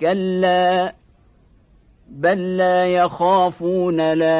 كلا بل لا يخافون الآخرة.